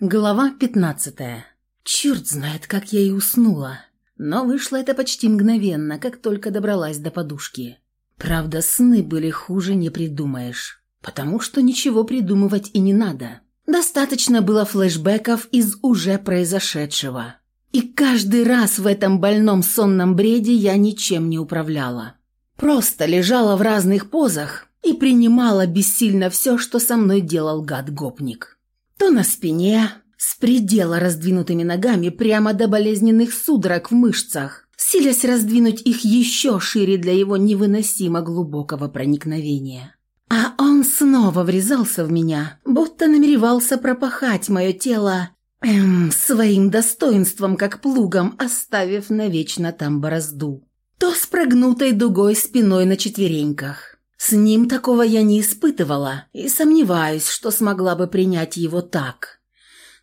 Глава пятнадцатая. Черт знает, как я и уснула. Но вышло это почти мгновенно, как только добралась до подушки. Правда, сны были хуже не придумаешь. Потому что ничего придумывать и не надо. Достаточно было флешбеков из уже произошедшего. И каждый раз в этом больном сонном бреде я ничем не управляла. Просто лежала в разных позах и принимала бессильно все, что со мной делал гад-гопник то на спине, с предела раздвинутыми ногами прямо до болезненных судорог в мышцах, силясь раздвинуть их еще шире для его невыносимо глубокого проникновения. А он снова врезался в меня, будто намеревался пропахать мое тело эм, своим достоинством, как плугом, оставив навечно там борозду. То с прогнутой дугой спиной на четвереньках, с ним такого я не испытывала и сомневаюсь, что смогла бы принять его так.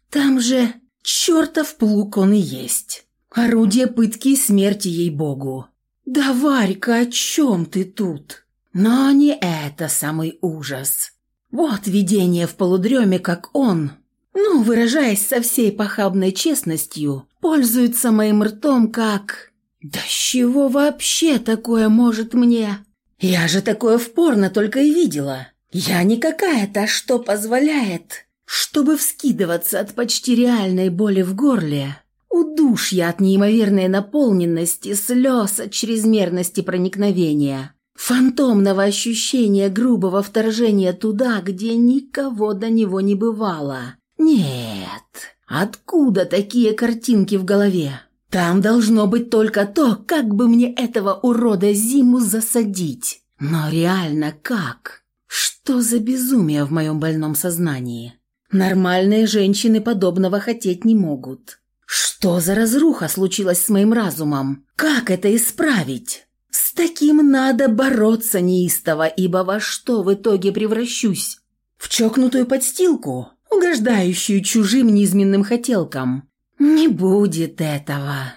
Там же чертов плуг он и есть. Орудие пытки и смерти, ей-богу. Да, Варька, о чем ты тут? Но не это самый ужас. Вот видение в полудреме, как он, ну, выражаясь со всей похабной честностью, пользуется моим ртом как... Да с чего вообще такое может мне? Я же такое впорно только и видела. Я не какая-то, что позволяет, чтобы вскидываться от почти реальной боли в горле, удушья от неимоверной наполненности, слез от чрезмерности проникновения, фантомного ощущения грубого вторжения туда, где никого до него не бывало. Нет, откуда такие картинки в голове? Там должно быть только то, как бы мне этого урода Зиму засадить. Но реально как? Что за безумие в моем больном сознании? Нормальные женщины подобного хотеть не могут. Что за разруха случилась с моим разумом? Как это исправить? С таким надо бороться неистово, ибо во что в итоге превращусь? В чокнутую подстилку, угождающую чужим низменным хотелкам, не будет этого.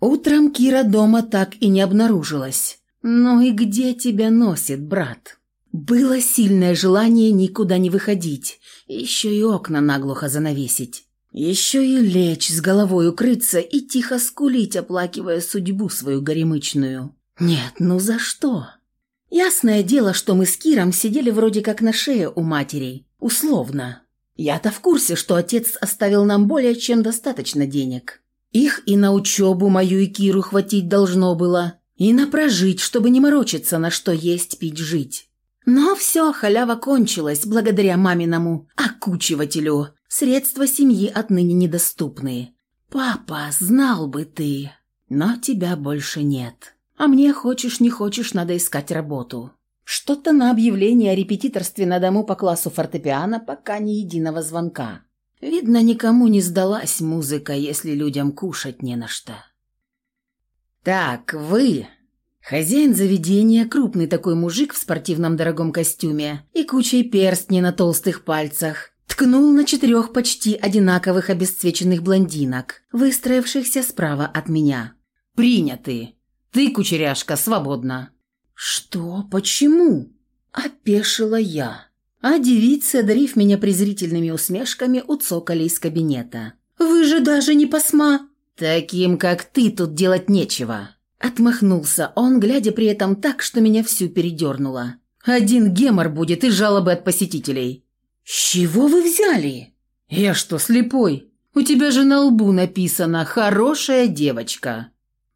Утром Кира дома так и не обнаружилась. Ну и где тебя носит, брат? Было сильное желание никуда не выходить, еще и окна наглухо занавесить. Еще и лечь с головой укрыться и тихо скулить, оплакивая судьбу свою горемычную. Нет, ну за что? Ясное дело, что мы с Киром сидели вроде как на шее у матери, условно. Я-то в курсе, что отец оставил нам более чем достаточно денег. Их и на учебу мою и Киру хватить должно было, и на прожить, чтобы не морочиться, на что есть, пить, жить. Но все, халява кончилась благодаря маминому окучивателю. Средства семьи отныне недоступны. Папа, знал бы ты, но тебя больше нет. А мне, хочешь не хочешь, надо искать работу. Что-то на объявление о репетиторстве на дому по классу фортепиано пока ни единого звонка. Видно, никому не сдалась музыка, если людям кушать не на что. «Так, вы...» Хозяин заведения, крупный такой мужик в спортивном дорогом костюме и кучей перстней на толстых пальцах, ткнул на четырех почти одинаковых обесцвеченных блондинок, выстроившихся справа от меня. «Приняты! Ты, кучеряшка, свободна!» «Что? Почему?» – опешила я. А девицы, одарив меня презрительными усмешками, уцокали из кабинета. «Вы же даже не посма...» «Таким, как ты, тут делать нечего!» Отмахнулся он, глядя при этом так, что меня всю передернуло. «Один гемор будет и жалобы от посетителей». «С чего вы взяли?» «Я что, слепой? У тебя же на лбу написано «хорошая девочка».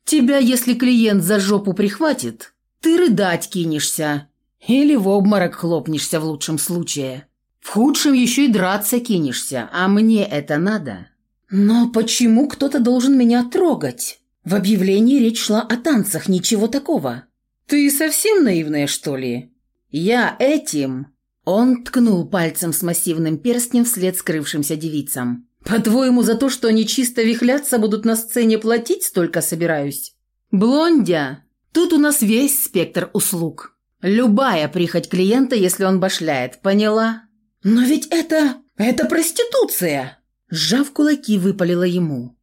Тебя, если клиент за жопу прихватит, ты рыдать кинешься. Или в обморок хлопнешься в лучшем случае. В худшем еще и драться кинешься. А мне это надо? Но почему кто-то должен меня трогать? В объявлении речь шла о танцах, ничего такого. Ты совсем наивная, что ли? Я этим... Он ткнул пальцем с массивным перстнем вслед скрывшимся девицам. «По-твоему, за то, что они чисто вихляться будут на сцене платить, столько собираюсь? Блондя, Тут у нас весь спектр услуг. Любая прихоть клиента, если он башляет, поняла? Но ведь это... это проституция!» Сжав кулаки, выпалила ему.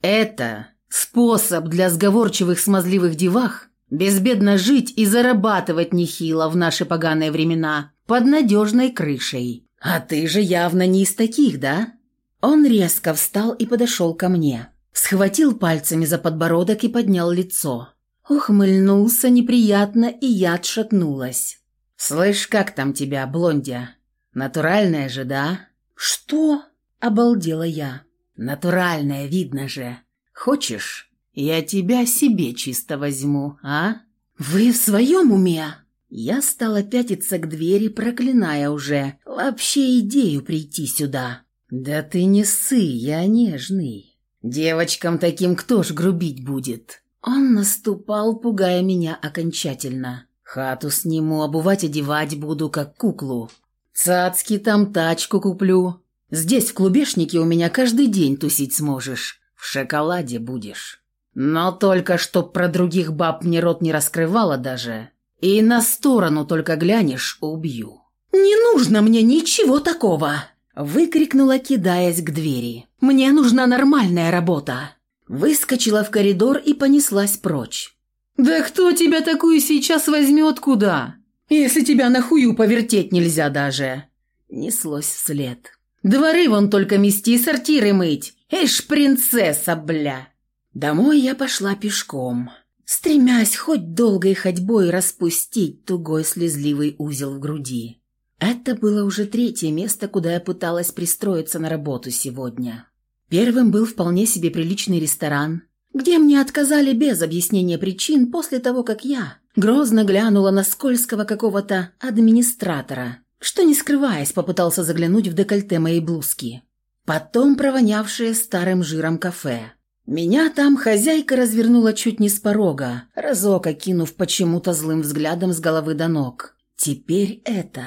«Это способ для сговорчивых смазливых девах безбедно жить и зарабатывать нехило в наши поганые времена под надежной крышей. А ты же явно не из таких, да?» Он резко встал и подошел ко мне. Схватил пальцами за подбородок и поднял лицо. Ухмыльнулся неприятно, и я отшатнулась. «Слышь, как там тебя, блондя? Натуральная же, да?» «Что?» – обалдела я. «Натуральная, видно же. Хочешь, я тебя себе чисто возьму, а?» «Вы в своем уме?» Я стала пятиться к двери, проклиная уже вообще идею прийти сюда. «Да ты не ссы, я нежный. Девочкам таким кто ж грубить будет?» Он наступал, пугая меня окончательно. «Хату сниму, обувать одевать буду, как куклу. Цацки там тачку куплю. Здесь в клубешнике у меня каждый день тусить сможешь. В шоколаде будешь. Но только чтоб про других баб мне рот не раскрывала даже. И на сторону только глянешь, убью». «Не нужно мне ничего такого!» Выкрикнула, кидаясь к двери. «Мне нужна нормальная работа!» Выскочила в коридор и понеслась прочь. «Да кто тебя такую сейчас возьмет куда? Если тебя на хую повертеть нельзя даже!» Неслось вслед. «Дворы вон только мести, сортиры мыть! Эш, принцесса, бля!» Домой я пошла пешком, стремясь хоть долгой ходьбой распустить тугой слезливый узел в груди. Это было уже третье место, куда я пыталась пристроиться на работу сегодня. Первым был вполне себе приличный ресторан, где мне отказали без объяснения причин после того, как я грозно глянула на скользкого какого-то администратора, что, не скрываясь, попытался заглянуть в декольте моей блузки. Потом провонявшее старым жиром кафе. Меня там хозяйка развернула чуть не с порога, разок окинув почему-то злым взглядом с головы до ног. Теперь это...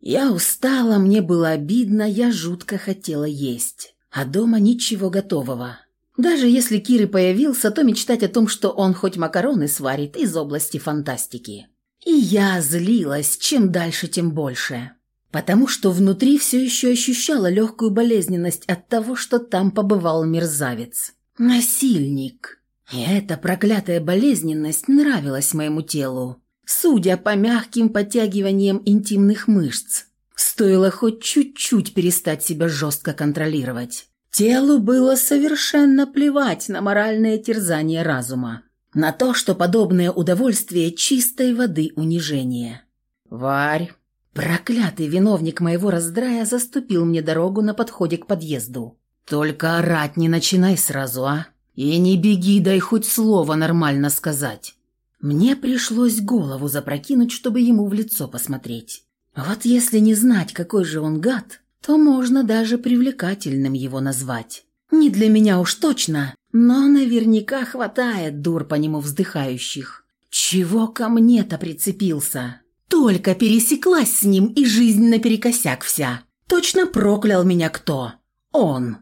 Я устала, мне было обидно, я жутко хотела есть. А дома ничего готового. Даже если Кир и появился, то мечтать о том, что он хоть макароны сварит из области фантастики. И я злилась, чем дальше, тем больше. Потому что внутри все еще ощущала легкую болезненность от того, что там побывал мерзавец. Насильник. И эта проклятая болезненность нравилась моему телу судя по мягким подтягиваниям интимных мышц. Стоило хоть чуть-чуть перестать себя жестко контролировать. Телу было совершенно плевать на моральное терзание разума, на то, что подобное удовольствие чистой воды унижение. «Варь!» Проклятый виновник моего раздрая заступил мне дорогу на подходе к подъезду. «Только орать не начинай сразу, а? И не беги, дай хоть слово нормально сказать. Мне пришлось голову запрокинуть, чтобы ему в лицо посмотреть. Вот если не знать, какой же он гад, то можно даже привлекательным его назвать. Не для меня уж точно, но наверняка хватает дур по нему вздыхающих. Чего ко мне-то прицепился? Только пересеклась с ним, и жизнь наперекосяк вся. Точно проклял меня кто? Он.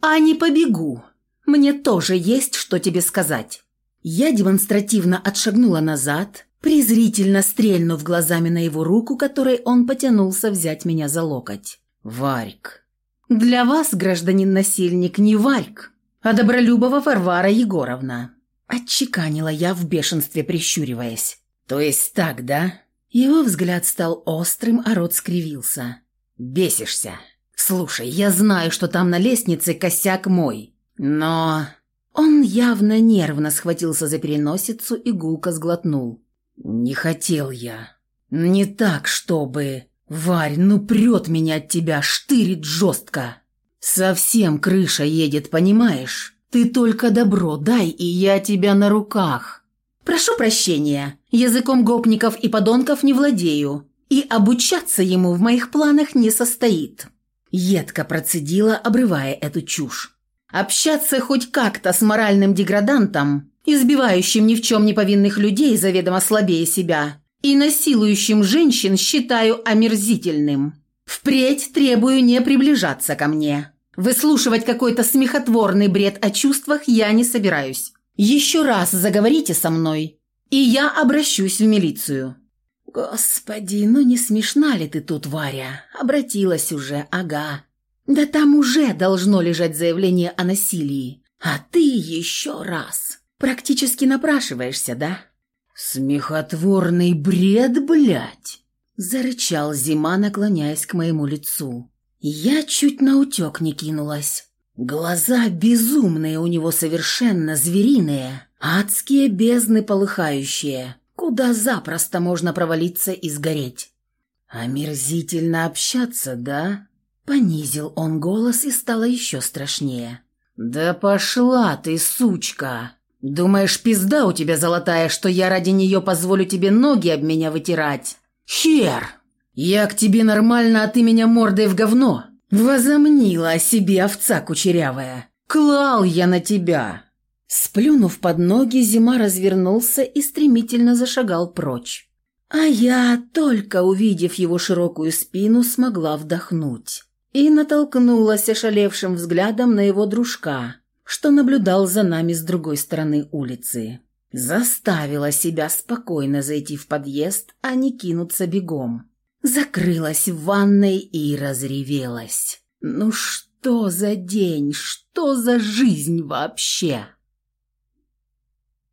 А не побегу. Мне тоже есть что тебе сказать. Я демонстративно отшагнула назад, презрительно стрельнув глазами на его руку, которой он потянулся взять меня за локоть. «Варьк». «Для вас, гражданин-насильник, не Варьк, а Добролюбова Варвара Егоровна», отчеканила я в бешенстве, прищуриваясь. «То есть так, да?» Его взгляд стал острым, а рот скривился. «Бесишься. Слушай, я знаю, что там на лестнице косяк мой, но...» Он явно нервно схватился за переносицу и гулко сглотнул. «Не хотел я. Не так, чтобы... Варь, ну прет меня от тебя, штырит жестко. Совсем крыша едет, понимаешь? Ты только добро дай, и я тебя на руках». «Прошу прощения, языком гопников и подонков не владею, и обучаться ему в моих планах не состоит». Едко процедила, обрывая эту чушь. Общаться хоть как-то с моральным деградантом, избивающим ни в чем не повинных людей заведомо слабее себя и насилующим женщин считаю омерзительным. Впредь требую не приближаться ко мне. Выслушивать какой-то смехотворный бред о чувствах я не собираюсь. Еще раз заговорите со мной, и я обращусь в милицию». «Господи, ну не смешна ли ты тут, Варя? Обратилась уже, ага. Да там уже должно лежать заявление о насилии. А ты еще раз. Практически напрашиваешься, да? Смехотворный бред, блядь. Зарычал Зима, наклоняясь к моему лицу. Я чуть на утек не кинулась. Глаза безумные у него совершенно звериные, адские бездны полыхающие, куда запросто можно провалиться и сгореть. «Омерзительно общаться, да?» Понизил он голос и стало еще страшнее. «Да пошла ты, сучка! Думаешь, пизда у тебя золотая, что я ради нее позволю тебе ноги об меня вытирать? Хер! Я к тебе нормально, а ты меня мордой в говно! Возомнила о себе овца кучерявая! Клал я на тебя!» Сплюнув под ноги, Зима развернулся и стремительно зашагал прочь. А я, только увидев его широкую спину, смогла вдохнуть и натолкнулась ошалевшим взглядом на его дружка, что наблюдал за нами с другой стороны улицы. Заставила себя спокойно зайти в подъезд, а не кинуться бегом. Закрылась в ванной и разревелась. Ну что за день, что за жизнь вообще?